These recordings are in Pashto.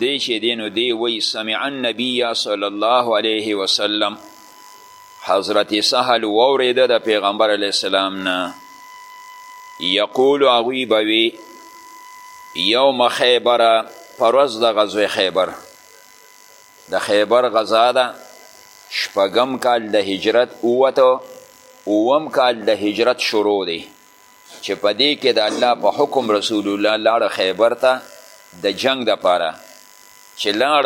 دی چې دی نو دی وی سمع النبی صلی الله علیه وسلم حضرت سهل واورېده د پیغمبر علیه السلام نه یقول هغوی به وی یوم خیبره پر ورځ د غزوې خیبر د خیبر غزا ده شپږم کال د هجرت اووته اووم کال د هجرت شروع دی چې په دې کې د الله په حکم رسول الله لاړ خیبر ته د جنگ د پاره چې لاړ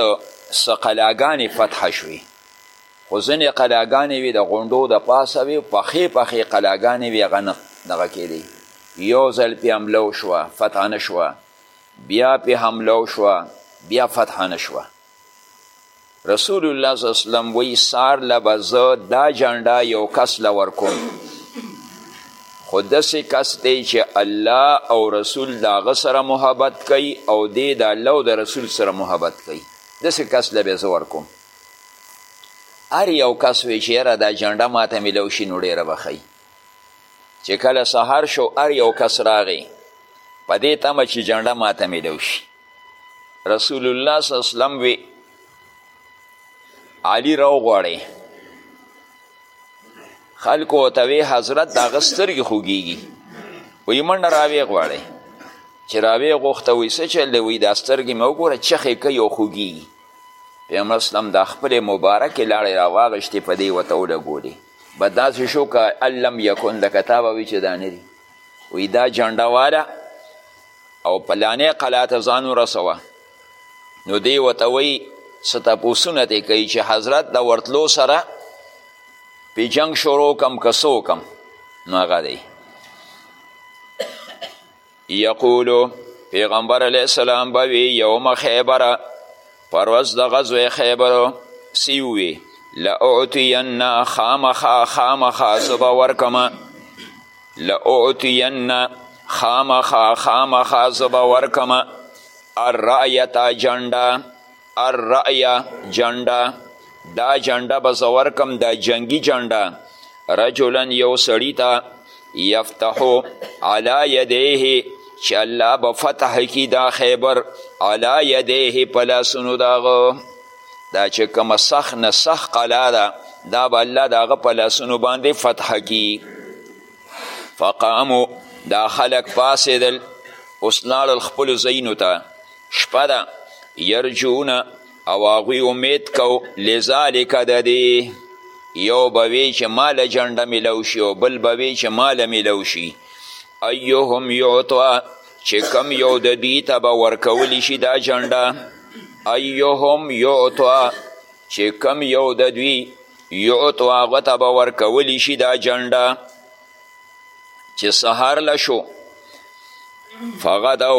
څه قلاګانې فتح شوې خو ځینې قلاګانې وي د غونډو د پاسه وي پخې پخې قلاګانې وي هغه نه دغه کېدی یو ځل پې حمله وشوه فتح نه شوه بیا پې حمله وشوه بیا فتح نه شوه رسول الله صلی الله علیه وسلم وی سار له به زه دا جنډه یو کس له ورکوم خو داسې کس دی چې الله او رسول د هغه سره محبت کوي او دی د الله او د رسول سره محبت کوي داسې کس له به زه ورکوم هر یو کس وی چې یاره دا جنډه ماته میلو شي نو ډېره به ښایي چې کله سهار شو هر یو کس راغی په دې تمه چې جنډه ماته میلو شي رسول الله صلی الله علیه وسلم وی علی راو غواړي خلکو ورته وی حضرت د هغه سترګې خوږیږي وی منډه راوی غواړي چې راوی غوښته وی څه چل دی وی دا سترګې مې وګوره چخې کوي او خوږیږي پیغمبر اسلام د خپلې مبارکې لاړې راواغشتې په دې ورته ولګولې به داسې شو که ان لم یکن د کتابه وی چې دا نه دي وی دا جنډه واله او پلانې قلا ته ځان ورسوه نو دی ورته وایي څه تپوسونه ترې کوي چې حضرت د ورتلو سره پې جنګ شروع کم که څه وکم نو هغه دی یقولو پیغمبر علیه السلام به وي یوم خیبره پر ورځ د غزوه خیبر سی ووی لاعطین خامخا خامخا زه به ورکم لاعطین خامخا خامخا زه به ورکم الرأیتا جنډه الرأیه جنډه دا جنډه به زه ورکم دا جنګي جنډه رجلا یو سړي ته یفتحو علی یدیه چې الله به فتح کی دا خیبر علی یدیه په لاسونو د هغه دا چې کومه سخت نه سخت قلا ده دا به الله د هغه په لاسونو باندې فتح کی فقامو دا خلک پاسېدل اوس لاړل خپلو ځایونو ته شپه ده یرجونه او هغوی امید کو لذالک د دې یو به وی چې ماله جنډه میلو شي او بل به وی چې ماله میلو شي ایهم یعطا چې کم یو د دوی ته به ورکولی شي دا جنډه ایهم یعطا چې کم یو د دوی یعطا هغه ته به ورکولی شي دا جنډه چې سهار له شو فغدو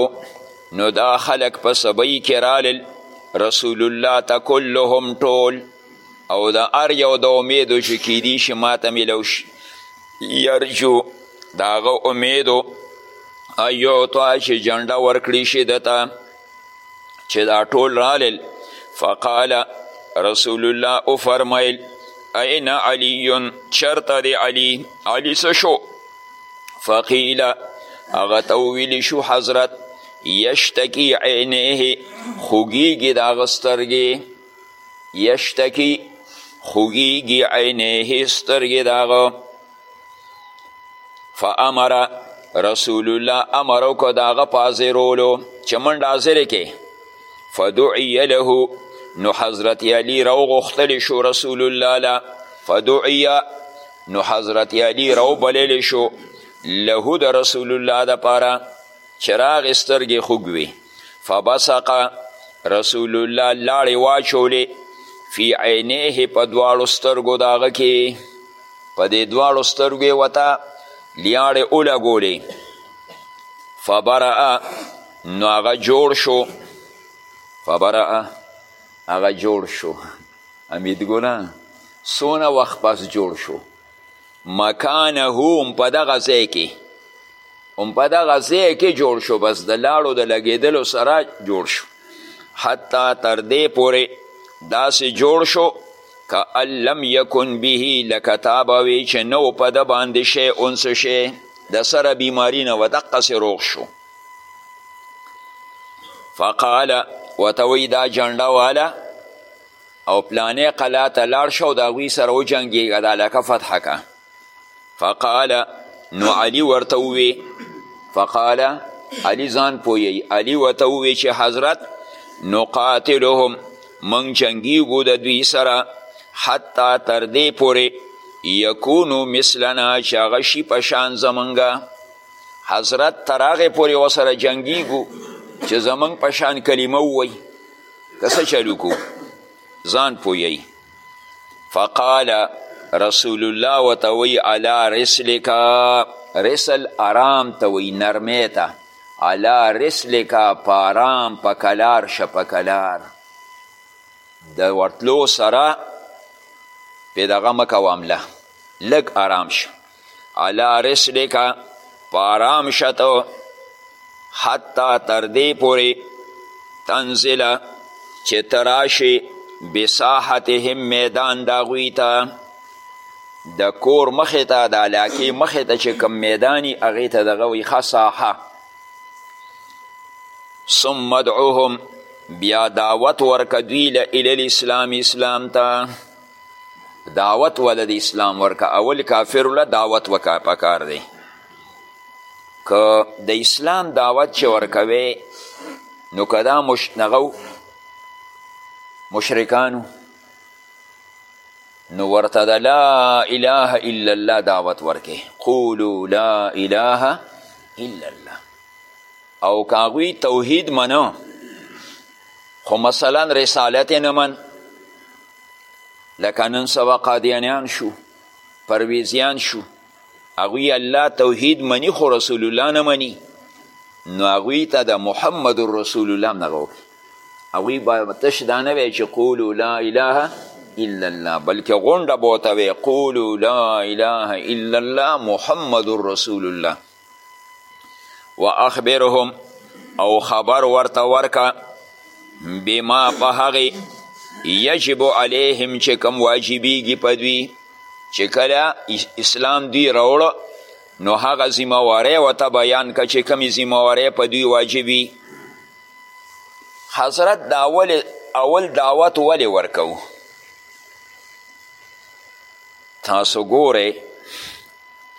نو دا خلک په سبی کې رالل رسول الله ته کلهم ټول او د هر یو د امیدو چې کیدی شي ماته میلو شي یرجو د هغه امیدو ایعطا چې جنډه ورکړی شي ده ته چې دا ټول رالل فقال رسول الله او فرمایل این علی چرته دی علی علی څه شو فقیل هغه ته وویل شو حضرت یشتکی عینه خوږیږي د هغه سترګې یشتکی خوږیږي عینه سترګې د هغه فامر رسول الله امر وکړو د هغه په حاضرولو چې منډه حاضرې کې فدعی له نو حضرت علی راوغوښتلی شو رسول الله له فدعی نو حضرت علی راوبللی شو له د رسول الله دپاره چې راغې سترګې خوږ وي فبسقه رسول الله لاړې واچولې فی عینیه په دواړو سترګو د هغه کې په دې دواړو سترګو یې ورته لیاړې ولګولې فبرأ نو هغه جوړ شو فبرأ هغه جوړ شو امیدګله څونه وخت پس جوړ شو مکانه هم په دغه ځای کې هم په دغه ځای کې جوړ شو بس د لاړو د لګېدلو سره جوړ شو حتی تر دې پورې داسې جوړ شو کأن لم یکن به لکه تا به وی چې نه په ده باندې شی انس شی د سره بیماری نه و دقسې روغ شو فقال ورته وایي دا جنډه واله او پلانې قلا ته لاړ شه او د هغوی سره وجنګېږه دا لکه فتح که فقال نو علی ورته ووی فقال علی ځان پویی علی ورته ووی چې حضرت نقاتلهم من جنگیږو د دوی سره حتی تر دې پورې یکونو مثلنا چې هغه شي په شان زمونږه حضرت تر هغې پورې ورسره جنګیږو چې زمونږ په شان کلمه ووایي که څه چلو کو ځان پویی فقال رسول الله وته وی علا رسلک رسل آرام ته وی نرمه ته علا رسلک پارام په کلار شه په کلار د ورتلو سره په دغه مکه وامله لږ آرام شه علا رسلک پارام شتو حتی تر دې پورې تنزله چې تراشي بساحتهم میدان د هغوی ته د کور مخې ته د علاقې مخې ته چې کوم میداني هغې ته دغه وي ښه ساحه ثم ادعوهم بیا دعوت ورکه دوی له الاسلام اسلام ته دعوت وله د اسلام ورکه اول کافر له دعوت وکا پکار دی که د اسلام دعوت چې ورکوي نو که دا مشنغو مشرکانو نو ورته د لا اله الا الله دعوت ورکې قولو لا اله الا الله او که هغوی توحید منو خو مثلا رسالت نه من لکه نن سبا قادیانیان شو پرویزیان شو هغوی الله توحید منی خو رسول الله نه منی نو هغوی ته د محمد رسول الله هم دغه وکړي هغوی به تش دا نه وی چې قولو لا اله الا الله بلکې غونډه به ورته وی قولو لا اله الا الله محمد رسول الله و اخبرهم او خبر ورته ورکه بما په هغې یجب علیهم چې کم واجبیږي په دوی چې کله اسلام دوی راوړه نو هغه ذمهوارۍ ورته بیان که چې کمې ذمهوارۍ په دوی واجبي حضرت د اول اول دعوت ولې ورکوو تاسو ګورئ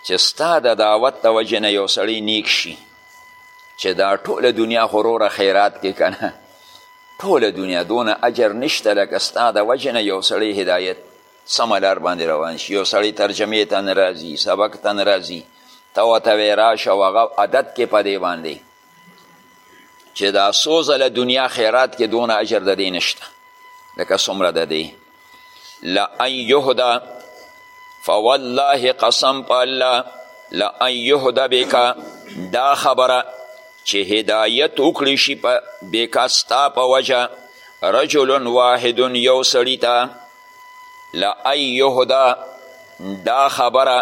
چې ستا د دعوت د وجې نه یو سړی نیک شي چې دا ټوله دنیا خو روره خیرات کې که نه ټوله دنیا دونه اجر نشته لکه ستا د وجې نه یو سړی هدایت سمه لار باندې روان شي یو سړی ترجمې ته نه راځي سبق ته نه راځي ته ورته وایې راشه او هغه عادت کې په دې باندې چې دا څو ځله دنیا خیرات کې دونه اجر د دې نشته لکه څومره د دې لان یهدا فوالله قسم په الله لان یهدا بکا دا خبره چې هدایت وکړي شي په بکا ستا په وجه رجل واحد یو سړي ته لأن یهدا دا خبره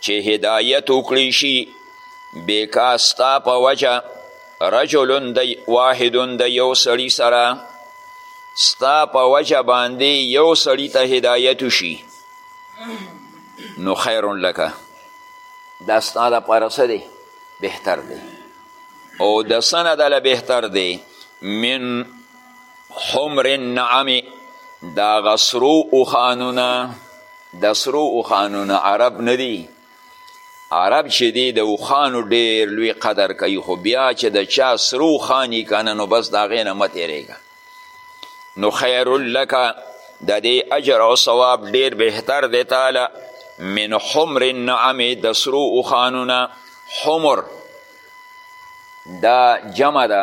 چې هدایت وکړی شي بیکا ستا په وجه رجلون د واحدون د یو سړي سره ستا په وجه باندې یو سړي ته هدایت شي نو خیر لکه دا ستا لپاره څه دی بهتر دی او د سنه دله بهتر دی من حمر النعم دا غسرو اوخانونه د سرو اوخانونه عرب نه دي عرب چې دی د اوښانو ډیر لوی قدر کوي خو بیا چې د چا سره اوښاني که نه نو بس د هغې نه مه تېرېږه نو خیر لکه د دې اجر او ثواب ډیر بهتر دی تاله من حمر النعم د سرو اوښانو نه حمر دا جمع ده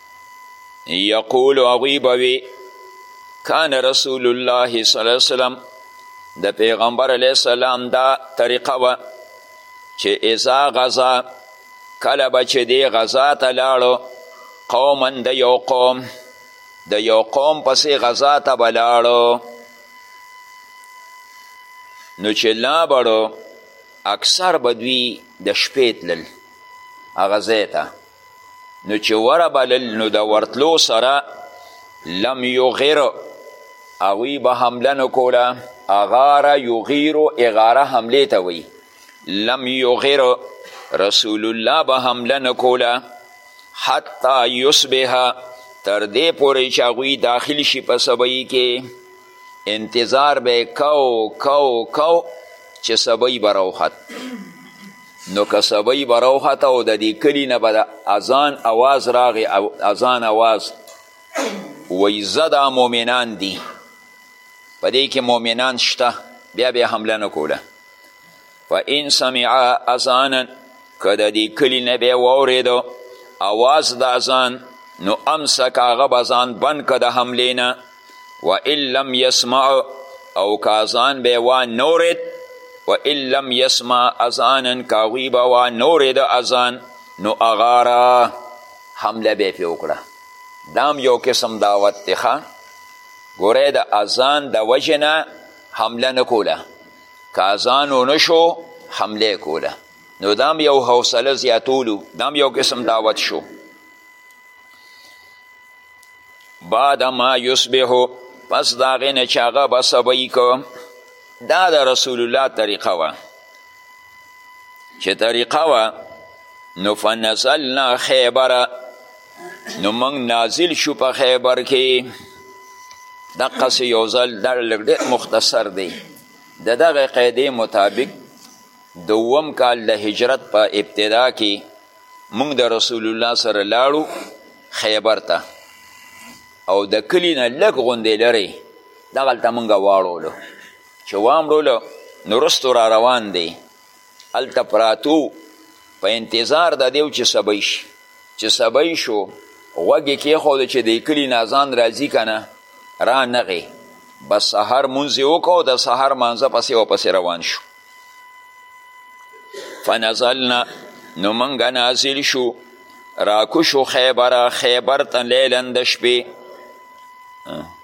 یقول هغوی به وي کان رسول الله صلی الله علیه وسلم د پیغمبر علیه السلام دا طریقه وه چې اذا غذا کله به چې دی غذا ته لاړو قوما د یو قوم د یو قوم پسې غذا ته به لاړو نو چې لا بړو اکثر به دوی د شپې تلل هغه ځای ته نو چې وربلل نو د ورتلو سره لم یغیر هغوی به حمله نه کوله اغاره یغیرو اغاره حملې ته وی لم یغیر رسول الله به حمله نه کوله حتی یصبح تر دې پورې چې هغوی داخل شي په سبعي کې انتظار به کو کو کو چې سبی به راوخت نو که سبی به راوخت او د دې کلي نه به د اذان اواز راغی اذان اواز وایي زه دا مؤمنان دي په دې کې مؤمنان شته بیا به حمله نه کوله فان سمع اذانا که د دې کلي نه به یې واورېدو اواز د اذان نو امسک هغه به ځان بند که د حملې نه و ان لم یسمع او که اذان به یې وانورېد و ان لم یسمع اذانا که هغوی به وانورېد اذان نو اغاره حمله به یې پرې وکړه دا هم یو قسم دعوت دی ښه ګورئ د اذان د وجې نه حمله نه کوله که اذان ونه شو حمله کوله نو دام یو حوصله زیاتولو دام یو قسم دعوت شو بعد ما یصبحو پس د هغې نه چې هغه به سبی که دا د رسول الله طریقه وه چې طریقه وه نو فنزلنا خیبره نو موږ نازل شو په خیبر کې دقسې یو ځل دا لږ ډېر مختصر دی د دغه قاعدې مطابق دوم کال د هجرت په ابتدا کې موږ د رسول الله سره لاړو خیبر ته او د کلي نه لږ غوندې لرې دغلته موږ واړولو چې وامړولو نو رستو را روان دی هلته پراتو په انتظار د دیو چې سبی شي چې سبی شو غوږ یې کېښود چې د کلي نازان راځي که نه را نغې بس سهار مونځ یې وکړو د سهار مانځه پسې ورپسې روان شو فنزلنا نو موږ نازل شو راکوشو خیبره خیبر ته لیلا د شپې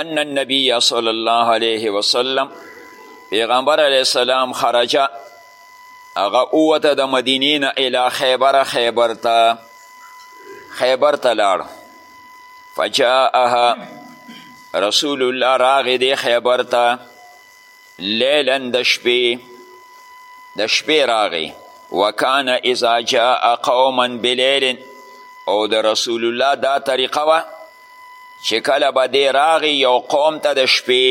ان النبی صلی الله علیه وسلم پیغمبر علیه السلام خرجه هغه اووته د مدینې نه الی خیبره خیبر ته خیبر ته لاړ فجاءها رسول الله راغې دی خیبر ته لیلا د شپې د شپې راغې وکان اذا جاء قوما بلیل او د رسول الله دا طریقه وه چې کله به دی راغی یو قوم ته د شپې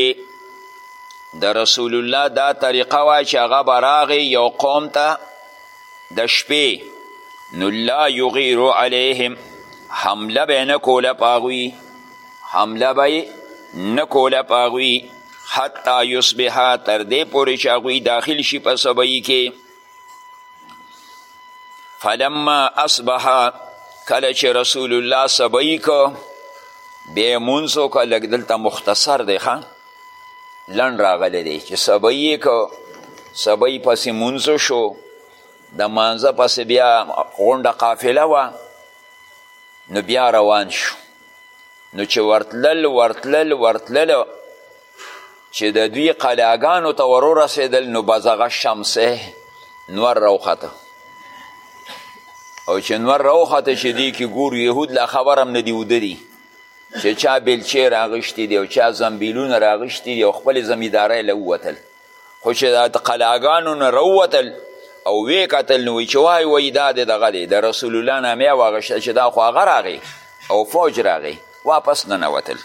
د رسول الله دا طریقه وه چې هغه به راغی یو قوم ته د شپې نو لا یغیر علیهم حمله به یې نه کوله په هغوی حمله به یې نه کوله په هغوی حتی یصبحا تر دې پورې چې هغوی داخل شي په سبعي کې فلما اصبح کله چې رسول الله سبعی کو بیا مونځ وکړه لږ دلته مختصر دی ښه لنډ راغلی دی چې سبعی یې کو سبعی پسې مونځ شو د مانځه پسې بیا غونډه قافله وه نو بیا روان شو نو چې ورتلل ورتلل ورتلل چې د دوی قلاګانو ته ور ورسېدل نو بزغ الشمسه نور راوخته او چې نور راوخته چې دی کې ګورو یهود لا خبر هم نه دي وده دي چې چا بلچې راغشتي دي او چا زنبیلونه راغشتي دي او خپلې زمیندارۍ له ووتل خو چې دا د قلاګانو نه راووتل او ویې کتل نو چې وای وای دا د دغه دی د رسول الله نامه یې واغېشته چې دا خو هغه راغی او فوج راغی واپس ننوتل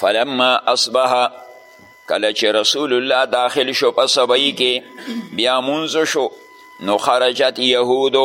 فلما اصبح کله چې رسول الله داخل شو په سبعی کې بیا منځ شو نو خرجت یهودو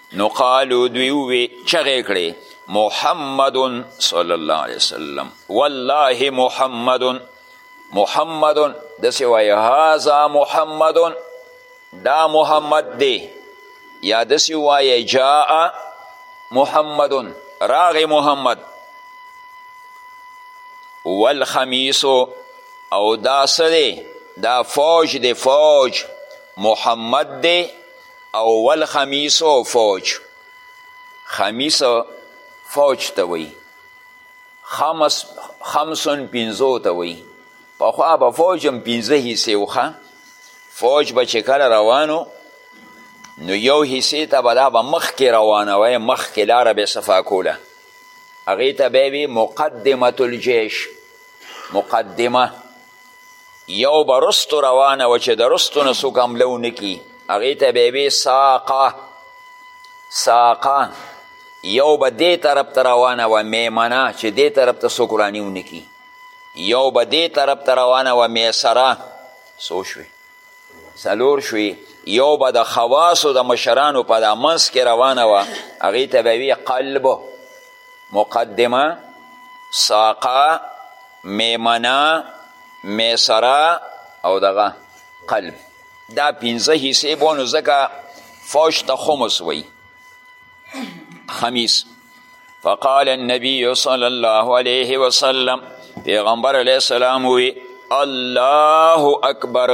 نو قالو دوی ووی چغې کړې محمد صلی الله علیه وسلم والله محمد محمد دسې وایي هذا محمد دا محمد دی یا دسې وایي جاء محمد راغ محمد والخمیس او دا سره دا فوج دی فوج محمد دی اول خمیس او فوج خمیس فوج ته وی خمس خمسون پنځو ته وی پخوا به فوج هم پنځه حصې وخه فوج به چې کله روانو نو یو حصې ته به دا به مخکې روانه وی مخکې لاره به صفا کوله هغې ته به وی مقدمة الجیش مقدمه یو به رستو روانه و چې د رستو نه څوک حمله ونه کړي هغې ته به یې ساقه ساقه یو به دې طرف ته روانه وه میمنه چې دې طرف ته څوک وراني ونه کړي یو به دې طرف ته روانه وه میسره څو شوې څلور شوې یو به د خواصو د مشرانو په دا منځ کې روانه وه هغې ته به وي قلب مقدمه ساقا میمنا میسرا او دغه قلب دا پنځه حصې به نو ځکه فوج ته خمس وی خمیس فقال النبی صلی الله علیه وسلم پیغمبر علیه السلام وی الله اکبر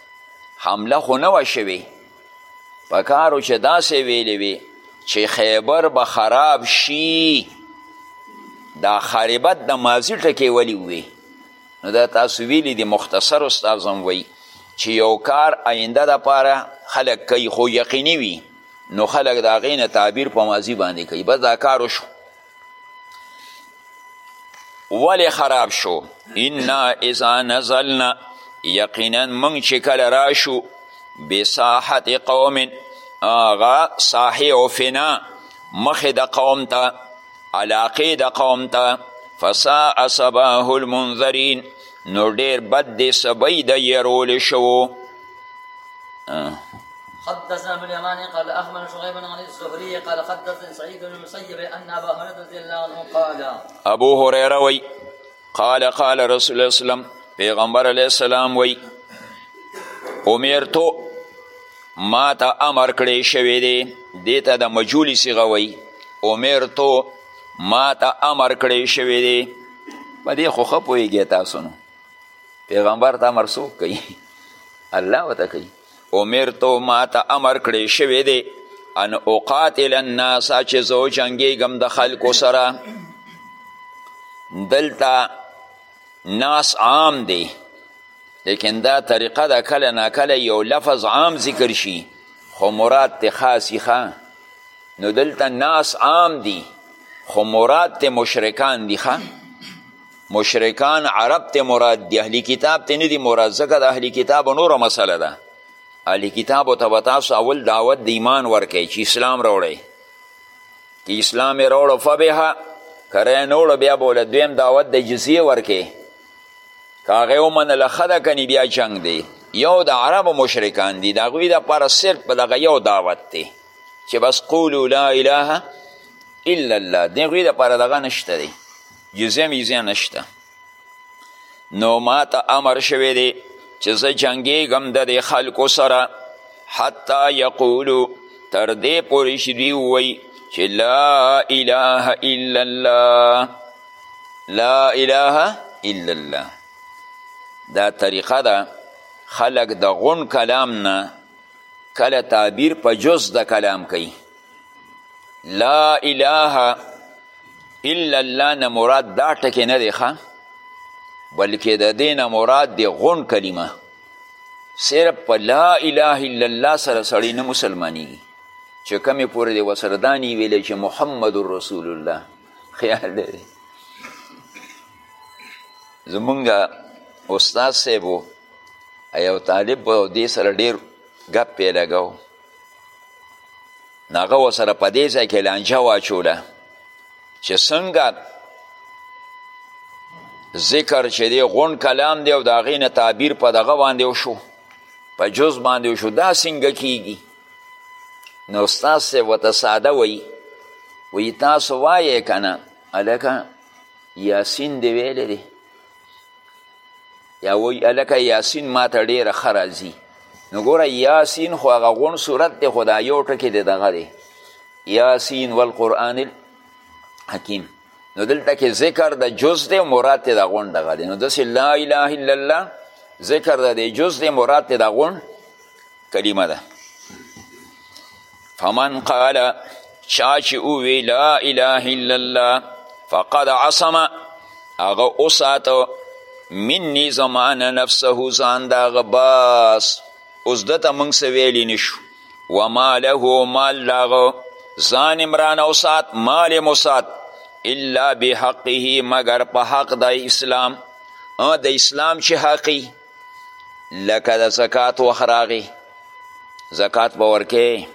حمله خو نه وه شوې په کارو چې داسې ویلې وي چې خیبر به خراب شي دا خربت د ماضي ټکی ولي وي نو دا تاسو ویلي دي مختصر استاذ هم وایي چې یو کار آینده دپاره خلک کوي خو یقیني وي نو خلک د هغې نه تعبیر په ماضي باندې کوي بس دا کار وشو ولی خراب شو انا اذا نزلنا یقینا مونږ چې کله راشو بساحت قوم آغا ساحه او فنا مخ د قوم ته علاقه د قوم ته فساء صباح المنذرین نو ډیر بد دی سبی د یرول شو حدثنا ابن اليماني قال اخبرنا شعيب بن علي الزهري قال حدثني سعيد بن المسيب ان ابا هريره رضي الله عنه قال ابو هريره وي قال قال رسول الله صلى الله عليه وسلم پیغمبر علیه السلام وی امیرتو ما ته امر کړی شوی دی دې ته د مجولی صیغه وی امیرتو ما ته امر کړی شوی دی په دې خو ښه پوهېږی تاسو نو پیغمبر ته امر څوک کوي الله ورته کوي امرتو ماته امر کړی شوی دی ان اقاتل الناس چې زه وجنګېږم د خلکو سره دلته ناس عام دی لیکن دا طریقه ده کله ناکله یو لفظ عام ذکر شي خو مراد ته خاصی ښه نو دلته ناس عام دي خو مراد ته مشرکان دي ښه مشرکان عرب ته مراد دی اهلی کتاب ته نه دی مراد ځکه د اهلی کتاب نوره مسله ده اهلی کتاب ته به تاسو اول دعوت د ایمان ورکړئ چې اسلام راوړئ که اسلام یې راوړو فبها که رای نه وړو بیا به له دویم دعوت د جزیې ورکړې که هغه یې ومنله ښه ده کنې بیا جنګ دی یو د عربو مشرکان دي د هغوی دپاره صرف په دغه یو دعوت دی چې بس قولو لا اله الا الله د هغوی دپاره دغه نشته دی جزیه میزیه نشته نو ما ته امر شوی دی چې زه جنګیږم د دې خلکو سره حتی یقولو تر دې پورې چې دوی ووایي چې لا اله الا الله لا اله الا الله دا طریقه ده خلق د غون کلام نه کله تعبیر په جز د کلام کوي لا اله الا الله نه مراد دا ټکی نه دی ښه بلکې د دې نه مراد دی غون کلمه صرف په لا اله الا الله سره سړی نه مسلمانیږي چې کمې پورې دی ورسره دا نی ویلی چې محمد رسول الله خیال دی زمونږ استاد صاحب یو طالب به دې سره ډېر ګپ یې لګاو نو هغه ورسره په دې ځای کې لانجه واچوله چې څنګه ذکر چې دی غون کلام دی او د هغې نه تعبیر په دغه باندې وشو په جز باندې وشو دا څنګه کیږي نو استاد صاحب ورته ساده وایي وایي تاسو وایې که نه هلکه یاسین دې ویلی دی یا وایي هلکه یاسین ما ته ډېره ښه راځي نو ګوره یاسین خو هغه غوڼ صورت دی خو دا یو ټکې د دغه دی یاسین والقرآن الحکیم نو دلته کې ذکر د جز دی مراد ته د غوڼ دغه دی نو داسې لا اله الا الله ذکر د جز دی مراد ته د غوڼ کلمه ده فمن قال چا چې ووی لا اله الا الله فقد عصم هغه وساته مني زمانه نفسه ځان د هغه بس اوس ده ته موږ څه ویلی نشو وما له مال د هغه ځان هم رانه وسات مال هم وسات الا بحقه مګر په حق د اسلام د اسلام چې حقی لکه د زکات وخت راغی زکات به ورکې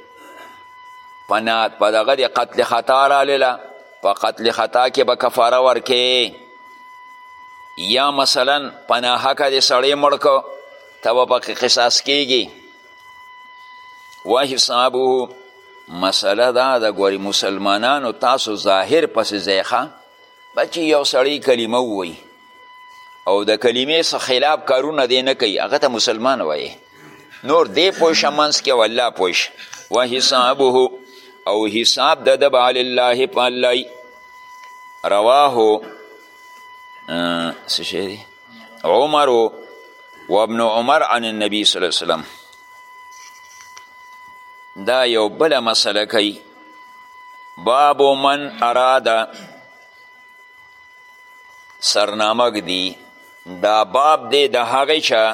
په دغه د قتل خطا رالله په قتل خطا کې به کفاره ورکې یا مثلا په ناحقه د سړی مړ کو ته به پکې قصاص کیږي و حسابه مسله دا د ګوري مسلمانانو تاسو ظاهر پسې ځایښه بچې یو سړی کلمه ووایي او د کلمې څخه خلاف کارونه دی نه کوي هغه ته مسلمان وایي نور دی پوه شه منځ کې او الله پوه شه وحسابه او حساب د ده به الله په الله رواه څه شی دی عمر و ابن عمر عن النبي صلی الله علیه وسلم دا یو بله مسله کوي باب من اراده سرنامه ږدي دا باب دی د هغې چا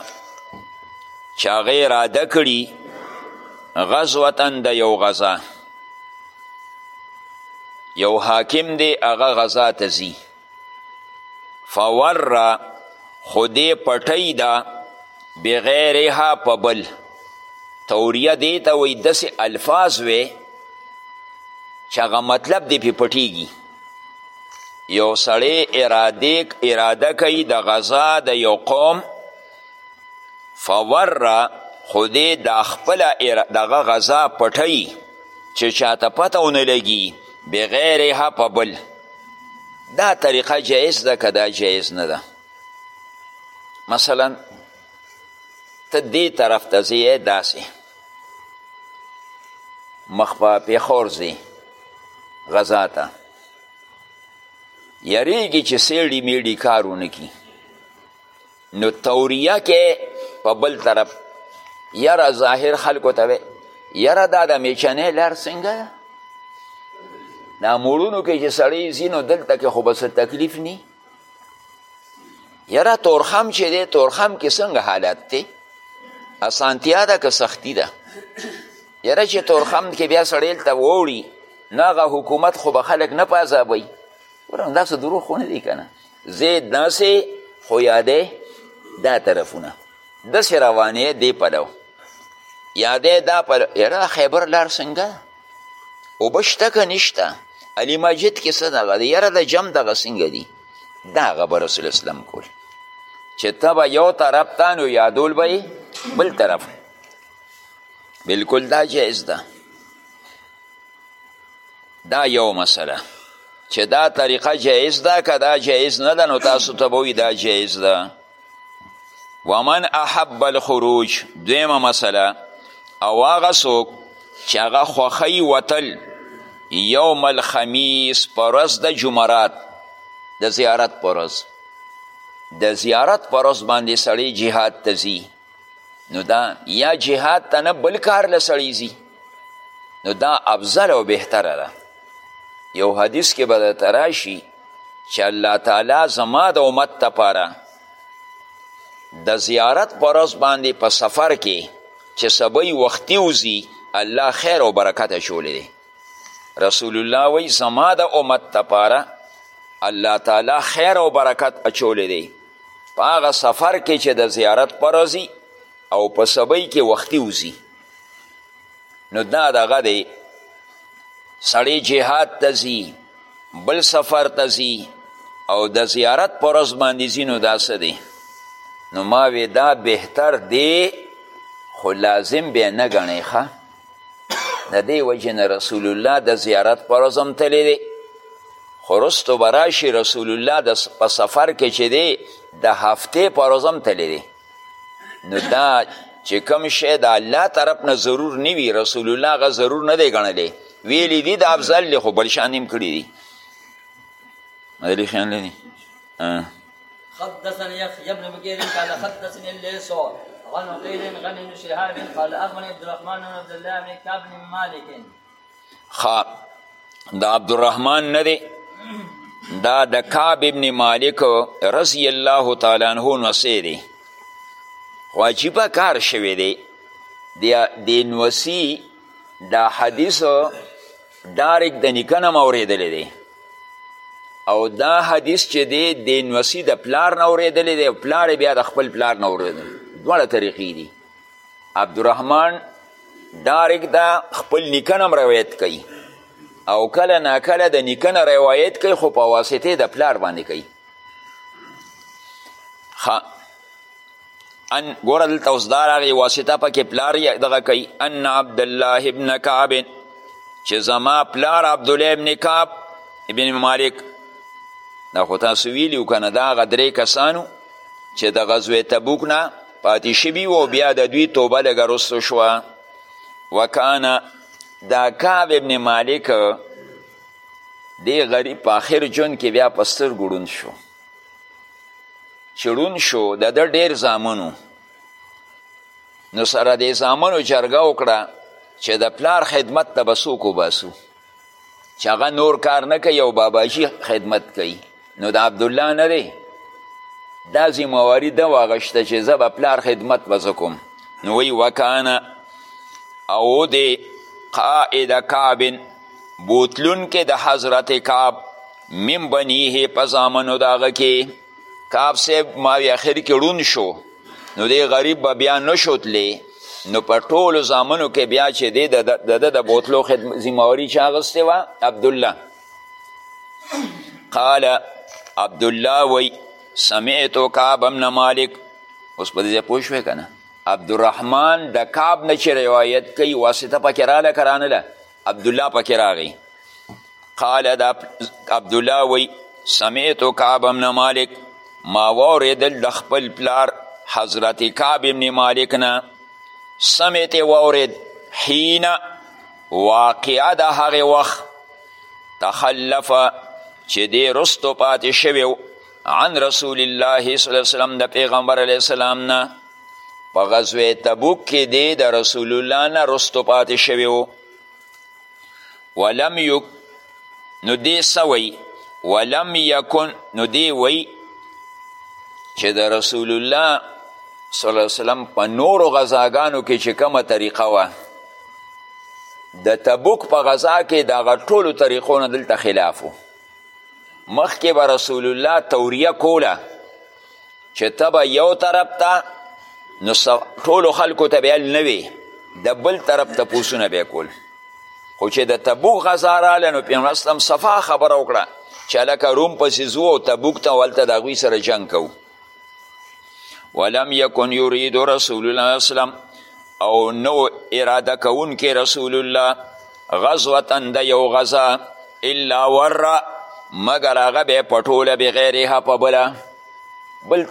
چې هغه اراده کړي غزوتا د یو غزا یو حاکم دی هغه غزا ته ځي فوره خو دې پټۍ ده بغیرها په بل توریه دې ته وایي داسې الفاظ وی چې هغه مطلب دې پې پټیږي یو سړی اراده اراده کوي د غزا د یو قوم فوره خو دې دا خپله دغه غزا پټوي چې چاته پته ونه لګي بغیرها په بل دا طریقه جایز ده که دا جایز نه ده مثلا ته دې طرف ته ځې داسې مخ په پېښور ځي غزا ته یریږي چې سیړي میړي کار ونه کړي نو توریه کې په بل طرف یره ظاهر خلکو ته وی یره دا د میچنې لار څنګه ده دا موړونو کې چې سړی ځي نو دلته کې خو به څه تکلیف نی یاره تورخم چې دی تورخم کې څنګه حالت دی اسانتیا ده که سختی ده یاره چې تورخم کې بیا سړی هلته ووړي نه هغه حکومت خو به خلک نه پازابوي ورنه داسې دروغ خو نه دی که نه زید داسې خو یادی دا طرفونه داسې روانې دی پلو یادی دا پلو یاره خیبر لار څنګه اوبه شته که نشته علي مسجد کې څه دغه دی یاره د جم دغه څنګه دي دا هغه به رسول اسلام کول چې ته به یو طرف ته نو یادول به بل طرف بلکل دا جایز ده دا یو مسله چې دا طریقه جایز ده که دا جایز نه ده نو تاسو ته به دا جایز ده ومن احب الخروج دویمه مسله او هغه څوک چې هغه خوښوي وتل یوم الخمیس په ورځ د جمرات د زیارت په ورځ د زیارت په ورځ باندې سړی جهاد ته ځي نو دا یا جهاد ته نه بل کار له سړی ځي نو دا افضل او بهتره ده یو حدیث کې به درته راشي چې الله تعالی زما د امت لپاره د زیارت پر ورځ باندې په سفر کې چې سبی وختي وځي الله خیر او برکت اچولی دی رسول الله وی زما د امت لپاره الله تعالی خیر او برکت اچولی دی په هغه سفر کې چې د زیارت پر ورځي او په سبی کې وختي وځي نو دا دغه دی سړی جهاد ته ځي بل سفر ته ځي او د زیارت په ورځ باندې ځي نو دا څه دی نو ما وی دا بهتر دی خو لازم بیا نه ګڼی ښه د دې وجې نه رسول الله د زیارت په ورځ هم تللی دی خو وروسته به راشي رسول الله د په سفر کې چې دی د هفتې په ورځ هم تللی دی نو دا چې کوم شی د الله طرف نه ضرور نه وي رسول الله هغه ضرور نه دی ګڼلی ویلی دي د افضل دی خو بل شان هم کړي دي دلی خیال لري حدثني يحيى بن بكير قال حدثني الليث عن عقيل غني بن شهاب قال اخبرني عبد الرحمن بن عبد الله بن كعب بن مالك خا د عبدالرحمن نه دی دا د کعب ابن مالک رضی الله تعالی عنه نوسی دی خو عجیبه کار شوی دی د نوسی دا حدیث دارک د نیکه نه موریدلی دی او دا حدیث چې دی د نوسی د پلار نه اوریدلی دی او پلار بیا د خپل پلار نه اوریدلی دواړه طریقې دي عبدالرحمن دارک دا خپل نیکنم روایت کوي او کله نا کله د نیکنه روایت کوي خو په واسطه د پلار باندې کوي ان ګوره دلته اوس دا راغې واسطه پکې پلار دغه کوي ان عبدالله ابن کعب چې زما پلار عبدالله ابن کعب ابن مالک دا خو تاسو ویلي که نه دا هغه درې کسانو چې د غزوې تبوک نه پاتې شوي وو بیا د دوی توبه لږه رستو شوه وکانه دا کعب ابن مالک دی غریب په آخر جون کې بیا په سترګو ړوند شو چې ړوند شو د ده ډېر زامنو نو سره د زامنو جرګه وکړه چې د پلار خدمت ته به څوک وباسو چې هغه نور کار نه کوي او باباجي خدمت کوي نو د عبدالله نه دی دا ذمواري ده واغشته چې زه به پلار خدمت به زه کوم نو وی وکانه او دی قائد کعب بوتلون کې د حضرت کعب من بنیه په زامنو داغه کې کاب صاحب ماوی اخر کې ړوند شو نو دی غریب به بیا نشو تلی نو په ټولو زامنو کې بیا چې دی د ده د بوتلو ذمهواري چا اخیستې وه عبدالله قال عبدالله وی سمعتو کعب امن مالک اوس په دې ځای پوه شوې که نه عبدالرحمن د کعب نه چې روایت کوي واسطه پکې راله که رانله عبدالله پکې راغی قال دا عبدالله وی سمعت کعب ابن مالک ما واوریدل د خپل پلار حضرت کعب ابن مالک نه سمعت واورید حین واقعه د هغې وخت تخلف چې دی رستو پاتې شوی عن رسول الله صلی الله علیه وسلم د پیغمبر علیه السلام نه په غزوه تبوک کې دی د رسول الله نه رستو پاتې شوی و ولم یک نو دی سوی ولم یکن نو دی وی چې د رسول الله صلی الله علیه وسلم په نورو غزاګانو کې چې کومه طریقه وه د تبوک په غزا کې دغه ټولو طریقو نه دلته خلاف و مخکې به رسول الله توریه کوله چې ته به یو طرف ته نو ټولو خلکو ته به نه وي د بل طرف ته پوسونه به کول خو چې د تبوک غذا راله نو پیغمبر اسلم صفا خبره وکړه چې هلکه روم پسې ځو او تبوک ته هلته د هغوی سره جنګ کوو ولم یکن یرید رسول الله اسلام او نو اراده کون کې رسول الله غزوتا د یو غزا الا ور مگر هغه به پټوله بغیرها په بله بل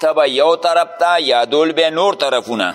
تبه یو طرف ته یادول به نور طرفونه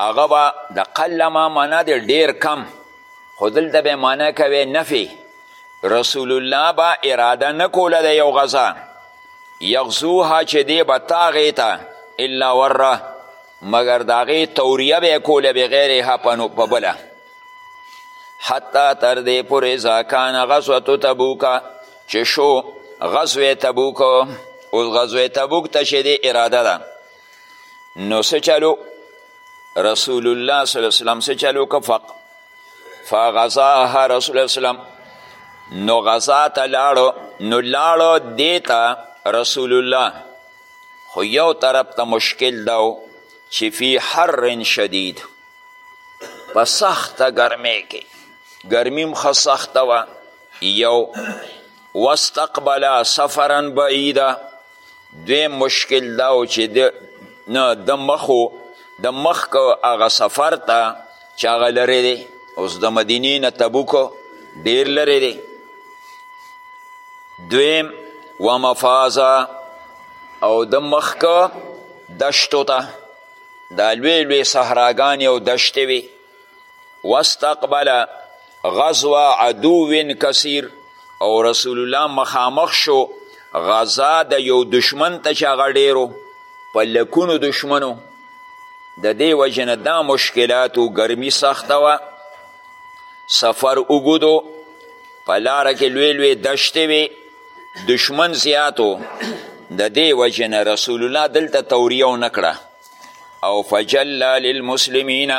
هغه به د قلما معنا دی ډیر کم خو دلته به معنا کوي نفی رسول الله به اراده نه کوله د یو غذا یغزوها چې دی به تاغې ته الا وره مګر د هغې توریه به یې کوله بغیرها په بله حتی تر دې پورې اذا کان غزوه تبوکه چې شو غزوه تبوک اوس غزوه تبوک ته چې دی اراده ده نو څه چلو رسول الله صلی الله علیه وسلم څه چلو که فق فغزاها رسول الله وسلم نو غزا ته لاړو نو لاړو دې ته رسول الله خو یو طرف ته مشکل دا و چې فی حر شدید په سخته ګرمۍ کې ګرمي هم ښه سخته وه یو واستقبل سفرا بعیده دوی مشکل دا و چې د نه د مخو د مخ که هغه سفر ته چې هغه لرې دی اوس د مدینې نه تبوک ډیر لرې دی دویم و مفازه او د مخ که دشتو ته دا لوی لوی صحراګانې او دشتې وي واستقبل غزو عدو کثیر او رسول الله مخامخ شو غزا د یو دشمن ته چې هغه ډیرو په لکونو دشمنو د دې وجې نه دا مشکلات و ګرمي سخته وه سفر اوږدو په لاره کې لوی لوی دشتې وې دشمن زیاتو د دې وجې نه رسول الله دلته توریه ونه کړه او فجل للمسلمین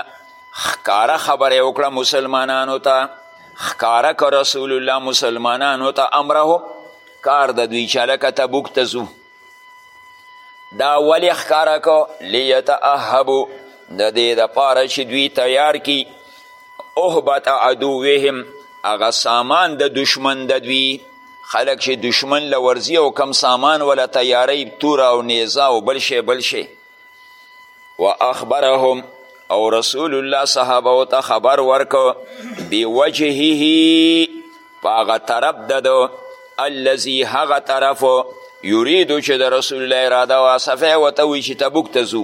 خکاره خبره وکړه مسلمانانو ته خکاره که رسول الله مسلمانانو ته امره کار د دوی چې هلکه تبوک ته ځو دا ولې ښکاره کو لیتأهبو د دې دپاره چې دوی تیار کی اهبت عدوهم هغه سامان د دشمن د دوی خلک چې دشمن له ورځي او کم سامان ولا تیاری توره او نیزه او بل شی بل شی و اخبرهم او رسول الله صحابه ته خبر ورکو بوجهه په هغه طرف د ده الذي هغه طرف یریدو چې د رسول الله اراده وه صفه ورته وایي چې تبوک ته ځو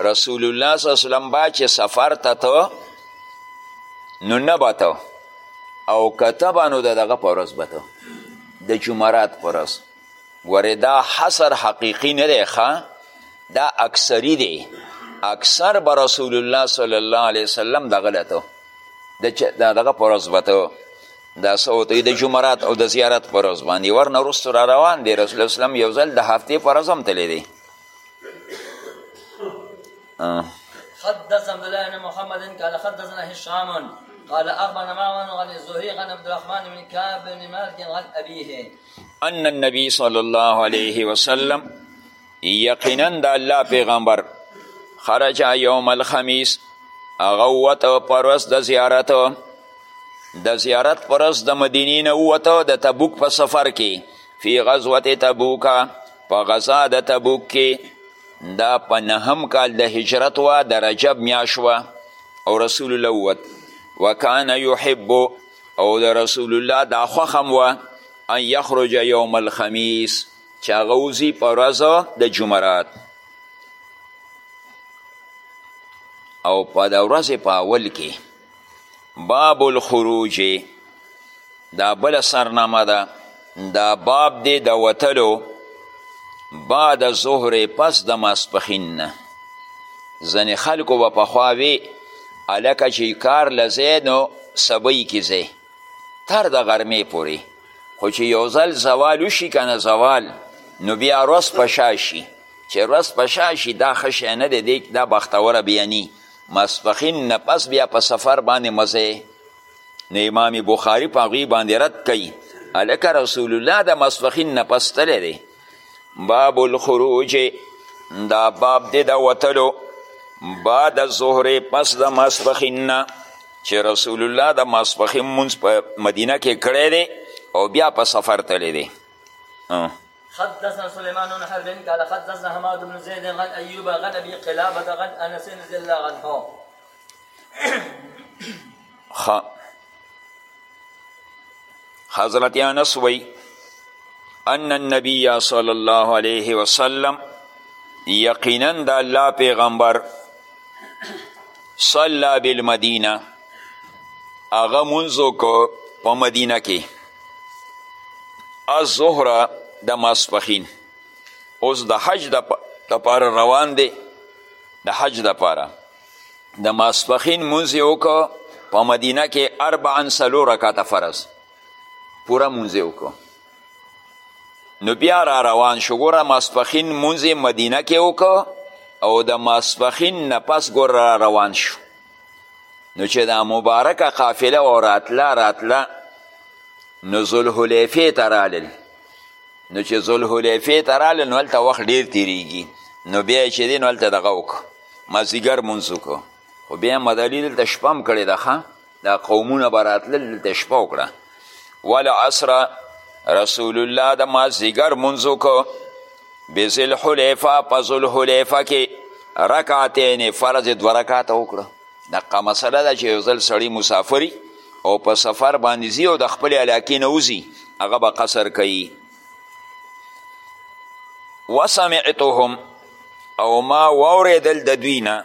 رسول الله صلی الله علیه وسلم با چې سفر ته ته نو نه به ته او که ته به نو د دغه په ورځ به ته د جمرات په ورځ ګورې دا حصر حقیقي نه دی ښه دا اکثري دی اکثر به رسول الله صلی الله علیه وسلم دغه له ته د دغه په ورځ به ته دا سوته د جمرات او د زیارت پر ورځ باندې ورنه وروسته را روان دی رسول اسلام یو ځل د هفتې پر ورځ هم تللی دی حدثنا بلال محمد قال حدثنا هشام قال أخبرنا معمر عن الزهري عن عبد الرحمن بن كعب بن مالك عن أبيه أن النبي صلى الله عليه وسلم یقینا د الله پیغمبر خرج یوم الخمیس هغه ووته پر ورځ د زیارت د زیارت پر ورځ د مدینې نه ووته د تبوک په سفر کې فی غزوه تبوکه په غزا د تبوک کې دا په نهم کال د هجرت وه د رجب میاشت وه او رسول الله ووت وکان یحب او د رسول الله دا خوښ هم وه ان یخرج یوم الخمیس چې هغه وځي په ورځ د جمرات او په د ورځې په اول کې باب الخروج دا بل سرنامه ده دا باب دی د وتلو بعد ظهر پس د ماسپښین نه ځینې خلکو به پخوا وی هلکه چې کار له ځای نو سبی کې ځای تر د غرمې پورې خو چې یو ځل زوال وشي که نه زوال نو بیا ورځ په شا شي چې ورځ په شا شي دا ښه شی نه دی دا بختوره بیاني ماسپخین نه پس بیا په سفر باندې مزه نو امام بخاری په هغوی باندې رد کوي هلکه رسول الله د ماسپخین نه پس تللی دی باب الخروج دا باب دی د وتلو بعد ظهر پس د ماسپخین نه چې رسول الله د ماسپخین مونځ په مدینه کې کړی دی او بیا په سفر تللی دی حدثنا سليمان بن حرب قال حدثنا حماد بن زيد عن ايوب عن ابي قلابه عن انس رضي الله عنه خا حضرت انس وی ان النبي صلى الله عليه وسلم یقینا د الله پیغمبر صلى بالمدینه هغه مونځ وکړو په مدینه کې الظهر د ماسپخین اوس د حج د لپاره روان دی د حج لپاره د ماسپخین مونځ یې وکړو په مدینه کې اربعا څلور رکعته فرض پوره مونځ یې وکړو نو بیا را روان شو ګوره ماسپخین مونځ مدینه کې وکړو او د ماسپخین نه پس ګوره را روان شو نو چې دا مبارکه قافله او راتله راتله نو ذوالحلیفې ته رالل نو چې ذوالحلیفې ته رالل نو هلته وخت ډیر تیریږي نو بیا چې دی نو هلته دغه وکړو مازدیګر مونځ وکړو خو بیا مدلي دلته شپه هم کړې ده ښه دا قومونه به راتلل دلته شپه وکړه والعصر رسول الله د مازدیګر مونځ وکړو بذلحلیفه په ذلحلیفه کې رکعتین فرض دوه رکعته وکړه دقه مسله ده چې یو ځل سړی مسافري او په سفر باندې ځي او د خپلې علاقې نه وځي هغه به قصر کوي وسمعتهم او ما واورېدل د دوی نه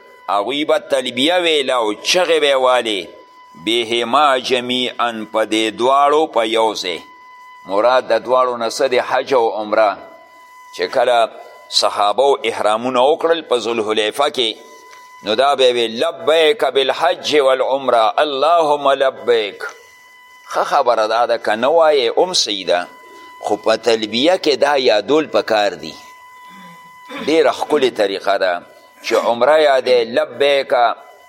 هغوی به تلبیه ویله او چغې به یې والې بهما جمیعا په دې دواړو په یو ځای مراد د دواړو نه څه دی حج او عمره چې کله صحابه او احرامونه وکړل په ذوالحلیفه کې نو دا به وی لبیک بالحج والعمره اللهم لبیک ښه خبره دا ده که نه وایې هم صحیح ده خو په تلبیه کې دا یادول پکار دي ډېره ښکلې طریقه ده چې عمره یادې لبیک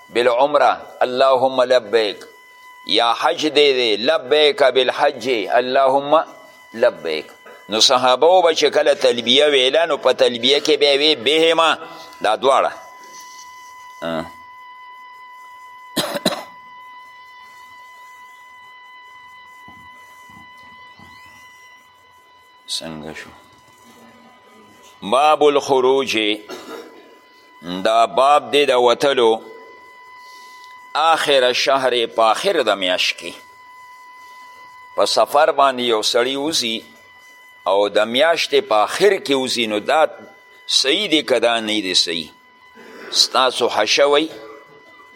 بالعمره اللهم لبیک یا حج دی دی لبیک بالحج اللهم لبیک نو صحابه و به چې کله تلبیه ویله نو په تلبیه کې بیا وی بهما دا دواړه څنګه شو باب الخروج دا باب دی د وتلو آخر شهر په آخر د میاش کې په سفر باندې یو سړی وزي او د میاشتې په آخر کې وزي نو دا صحیح دی که دا نه دی صحیح ستاسو حشه وی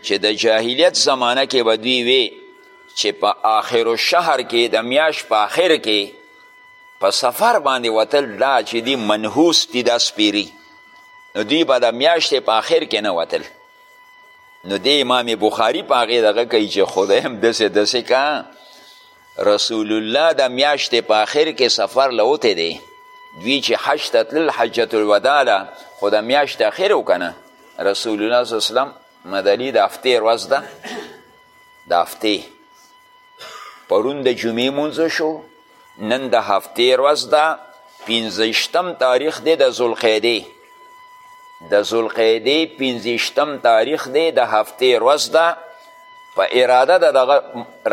چې د جاهلیت زمانه کې به دوی وی چې په آخر شهر کې د میاش په آخر کې په سفر باندې وتل دا چې دی منحوس دی دا سپیری نو دوی به د میاشتې په آخر کې نه وتل نو دی امام بخاری په هغې دغه کوي چې خدای هم داسې داسې که رسول الله د میاشتې په آخر کې سفر له وتی دی دوی چې حج ته تلل حجت الوداع ده خو د میاشتې اخر و کنه رسول الله صلی وسلم مدلی د هفتې ورځ ده د هفتې پرون د جمعې مونځ شو نن د هفتې ورځ ده پنځه تاریخ دی د ذوالقعدې د ذوالقعدې پنځویشتم تاریخ دی د هفتې ورځ ده په اراده د دغه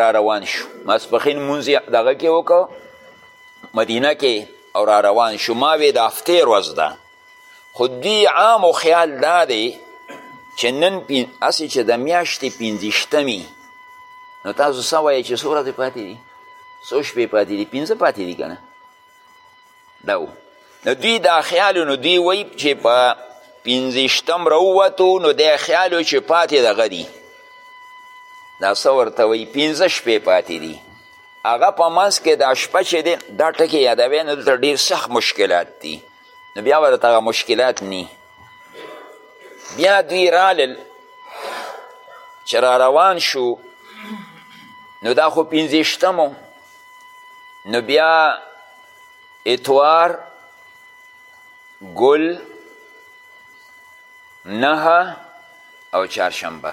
را روان شو ماسپښین مونځ دغه کې وکړو مدینه کې او را روان شو ما وې د هفتې ورځ ده خو دوی عام و خیال دا دی چې نن هسې چې د میاشتې پنځویشتمې نو تاسو څه وایئ چې څو ورځې پاتې دي څو شپې پاتې دي پنځه پاتې دي که نه دا و نو دوی دا خیال نو دوی وایي چې په پنځشتم راووتو نو دی خیال و چې پاتې دغه دي دا څه ورته وایي پنځه شپې پاتې دي هغه په منځ کې دا شپه چې دی دا ټکې یادوی نو دلته ډېر سخت مشکلات دي نو بیا به درته هغه مشکلات نی بیا دوی رالل چې را روان شو نو دا خو پنځشتمو نو بیا اتوار ګل نه او چهارشنبه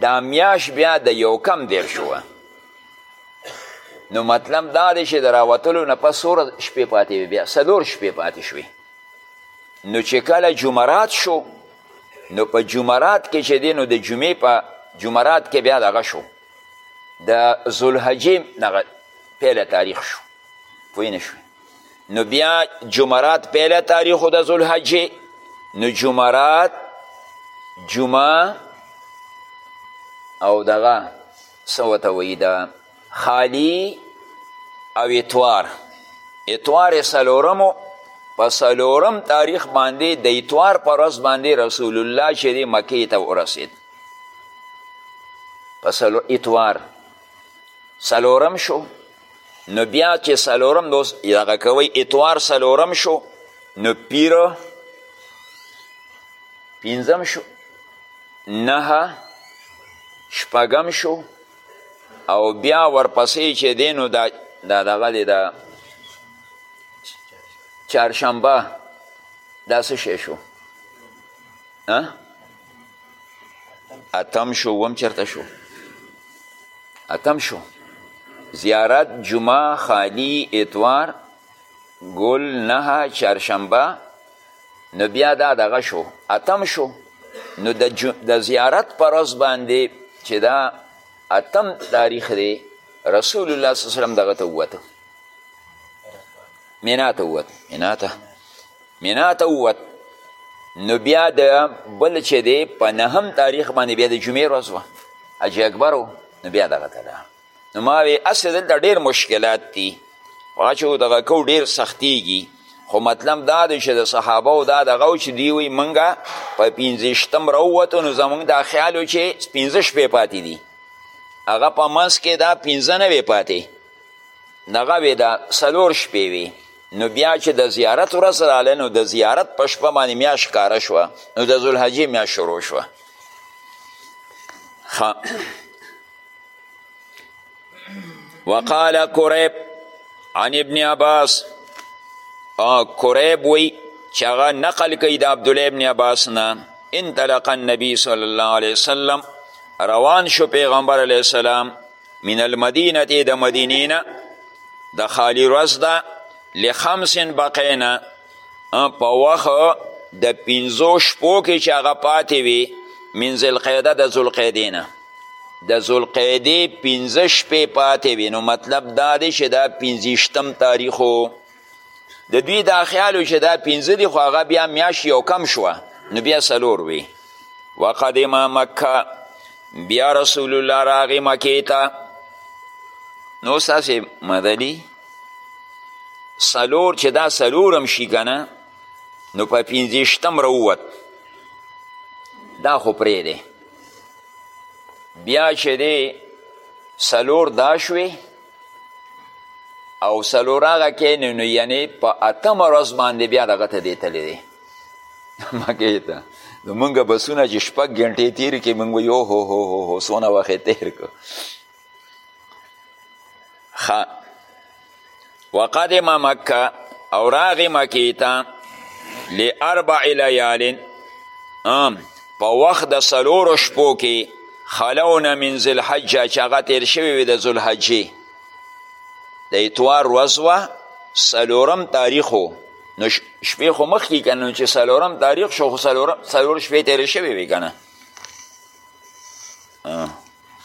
دا میاش بیا د یو کم دیر شو نو مطلب دا دی چې د راوتلو نه پس څوره شپې پاتې وي بیا څلور شپې پاتې شوې نو چې کله جمرات شو نو په جمرات کې چې دی نو د جمعې په جمرات کې بیا دغه شو د ذوالحجې نغه پیله تاریخ شو پوه نه شو نو بیا جمرات پیله تاریخ د ذوالحجې نو جمرات جمعه او دغه څه ورته وایي د خالي او اتوار اتوار څلورمو په څلورم تاریخ باندې د اتوار په ورځ باندې رسول الله چې دی مکې ته ورسېد په سلو اتوار سلورم شو نو بیا چې سلورم دوس دغه کوي اتوار سلورم شو نو پیر پنځم شو نه شپږم شو او بیا ورپسې چې دی نو دا دا دغه دی دا چهارشنبه دا څه شی شو اتم شو وم چرته شو اتم شو زیارت جمعه خالی اتوار گل نه چهارشنبه نو بیا دا دغه شو اتم شو نو د جو... د زیارت پر ورځ باندې چې دا اتم تاریخ دی رسول الله صلی الله علیه وسلم دغه ته ووته مینا ته ووته مینا ته مینا ته ووت نو بیا د بل چې دی په نهم تاریخ باندې بیا د جمعې ورځ وه حاجي اکبر نو بیا دغه ته ده نو ما وی هسې دلته ډېر مشکلات دي هغه چې دغه کو ډېر سختیږي خو مطلب دا دی چې د صحابهو دا دغه و چې دوی وایي موږ په پنځویشتم راووتو نو زموږ دا خیال و چې پنځه شپې پاتې دي هغه په منځ کې دا پنځه نه وې پاتې دغه وې ده څلور شپې وې نو بیا چې د زیارت ورځ راغله نو د زیارت په شپه باندې میاشت ښکاره شوه نو د ذوالحجې میاشت شروع شوه وقال قریب عن ابن عباس قریب وی چې هغه نقل کوي د عبدالله ابن عباس نه انطلق النبی صلی الله علیه وسلم روان شو پیغمبر علیه السلام من المدینه د مدینې نه د خالی ورځ ده لخمس بقینا په وخت د پنځو شپو کې چې هغه پاتې وي من ذلقیده د ذلقیدې نه د ذلقیدې پنځه شپې پاتې وي نو مطلب دا دی چې دا پنځیشتم تاریخو د دوی دا خیال و چې دا پنځه دي خو هغه بیا میاشت یو کم شوه نو بیا څلور وي وقدم مکه بیا رسول الله راغی مکې ته نو ستاسې مدلي څلور چې دا څلور هم شي که نه نو په پنځېشتم راووت دا خو پرېږدی بیا چې دی څلور دا شوې او څلور هغه کینې نو یعنی په اتمه ورځ باندې بیا دغه ته دی تللی دی مکې ته نو مونږ بسونه چې شپږ ګنټې تیر کې مونږ وایو هو هو هو هو څونه وخت تیر کو ښه وقدم مکه او راغې مکې ته لاربع لیالین په وخت د څلورو شپو کې خلونه من ذلحجه چې هغه تیر شوی وي د ذلحجې د اتوار ورځ وه څلورم تاریخ و نو شپې خو مخکې که نو چې څلورم تاریخ شو خو څلور شپې تیرې شوې وي که نه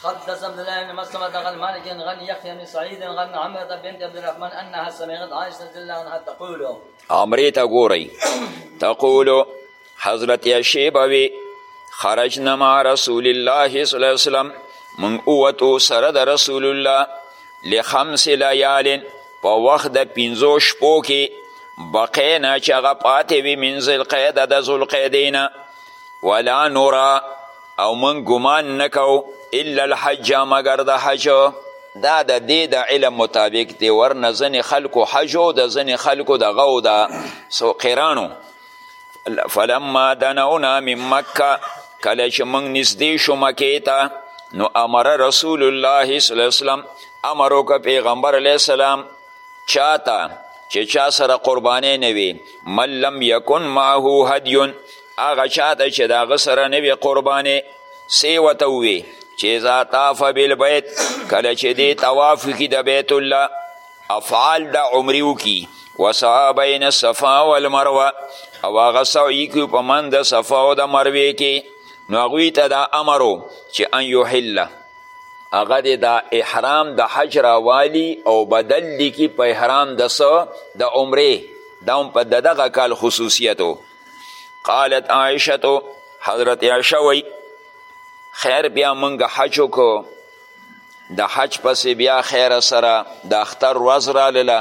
حدث عبد الله بن مسلمة عن مالك عن يحيى بن سعيد عن عمرة بنت عبد الرحمن أنها سمعت عائشة رضي الله عنها تقول عمري ته ګورئ تقول حضرت عشیبه وی خرجنا مع رسول الله صلی الله علیه وسلم من اوتو سره د رسول الله لخمس لیال په وخت د پنځو شپو کې بقینا چې هغه پاتې وي من ذلقعده د ذلقعدې نه ولا نورا او من ګمان نه کو الا الحج مگر د حج دا د دې د علم مطابق دی ورنه ځنې خلکو حج او د ځنې خلکو د غو د سو قرانو فلما دنونا من مکه کله چې موږ نږدې شو مکې ته نو امر رسول الله صلی الله وسلم امر وکړه پیغمبر علیه السلام چاته چې چا سره قربانې نه وي من لم یکن معه هدیون هغه چاته چې د هغه سره نه وي قربانې سې ورته ووې چې اذا طاف بالبیت کله چې دی طواف وکړي د بیت الله افعال د عمري وکړي وسعا بین الصفا والمروه او هغه سعی کړي په منځ د صفا او د مروې کې نو هغوی ته دا امر و چې ان یحله هغه د احرام د حج راوالي او بدل لیکي په احرام د څه د عمرې دا هم په دغه کال خصوصیت و قالت عائشتو حضرت عائشه وی خیر بیا منګه حج وکړو د حج پسې بیا خیر سره د اختر ورځ رالله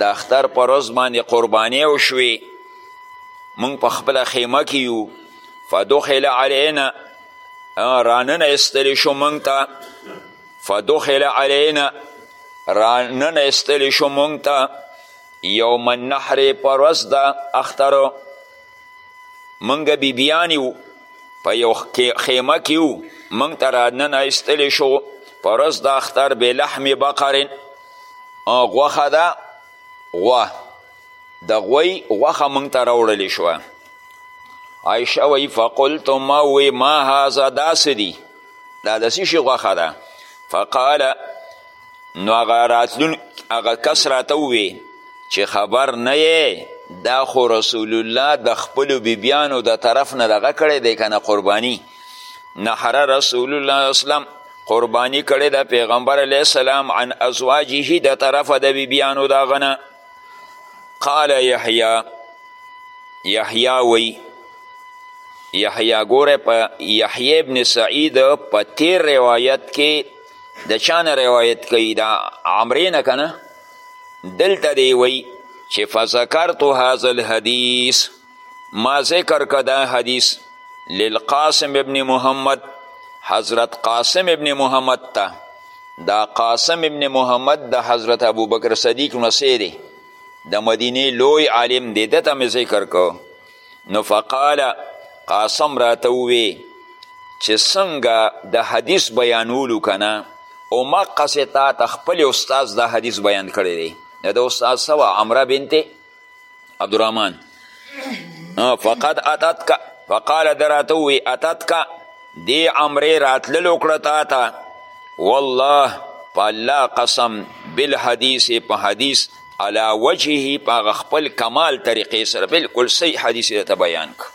د اختر په ورځ باندې قربانۍ وشوې موږ په خپله خیمه کې یو فدخل علینا راننه استلی شو موږ ته فدخل علینا راننه استلی شو موږ ته یوم النحر پر ورځ د اختر مونږ بیبیانې وو په یو خیمه کې وو مونږ ته راننه ایستلی شو په ورځ د اختر به لحم بقر غوښه ده غوه د غوی غوښه مونږ ته راوړلی شوه عایشه وی فقلت ما وی ما هذا داسې دي دا د څه شي غوښه ده فقال نو هغه راتلون هغه کس راته ووی چې خبر نه یې دا خو رسول الله د خپلو بیبیانو د طرف نه دغه کړی دی که نه قرباني نحره رسول الله اسلام قرباني کړې ده پیغمبر علیه السلام عن ازواجه د طرفه د بیبیانو د هغه نه قال یحیی یحیی وی یحیی ګوره په یحیی ابن سعید په تیر روایت کې د چانه روایت کوي دا عمرې نه کنه دلته دی وی چې فذکرت هذا الحدیث ما ذکر که دا حدیث للقاسم ابن محمد حضرت قاسم ابن محمد ته دا قاسم ابن محمد د حضرت ابوبکر صدیق نسی دی د مدینه لوی عالم دی ده ته مې ذکر کو نو فقال قاسم راته ووی چې څنګه د حدیث بیانولو که نه او مقصې تا ته خپل استاذ دا حدیث بیان کړی دی د استاذ سوه عمره بنت عبدالرحمن فقد اتت کا فقال دراته وی اتت کا دی عمره راتلل وکړه تا ته والله په الله قسم بالحدیث په حدیث علا وجهه په خپل کمال طریقې سره بالکل صحیح حدیث ته بیان کړ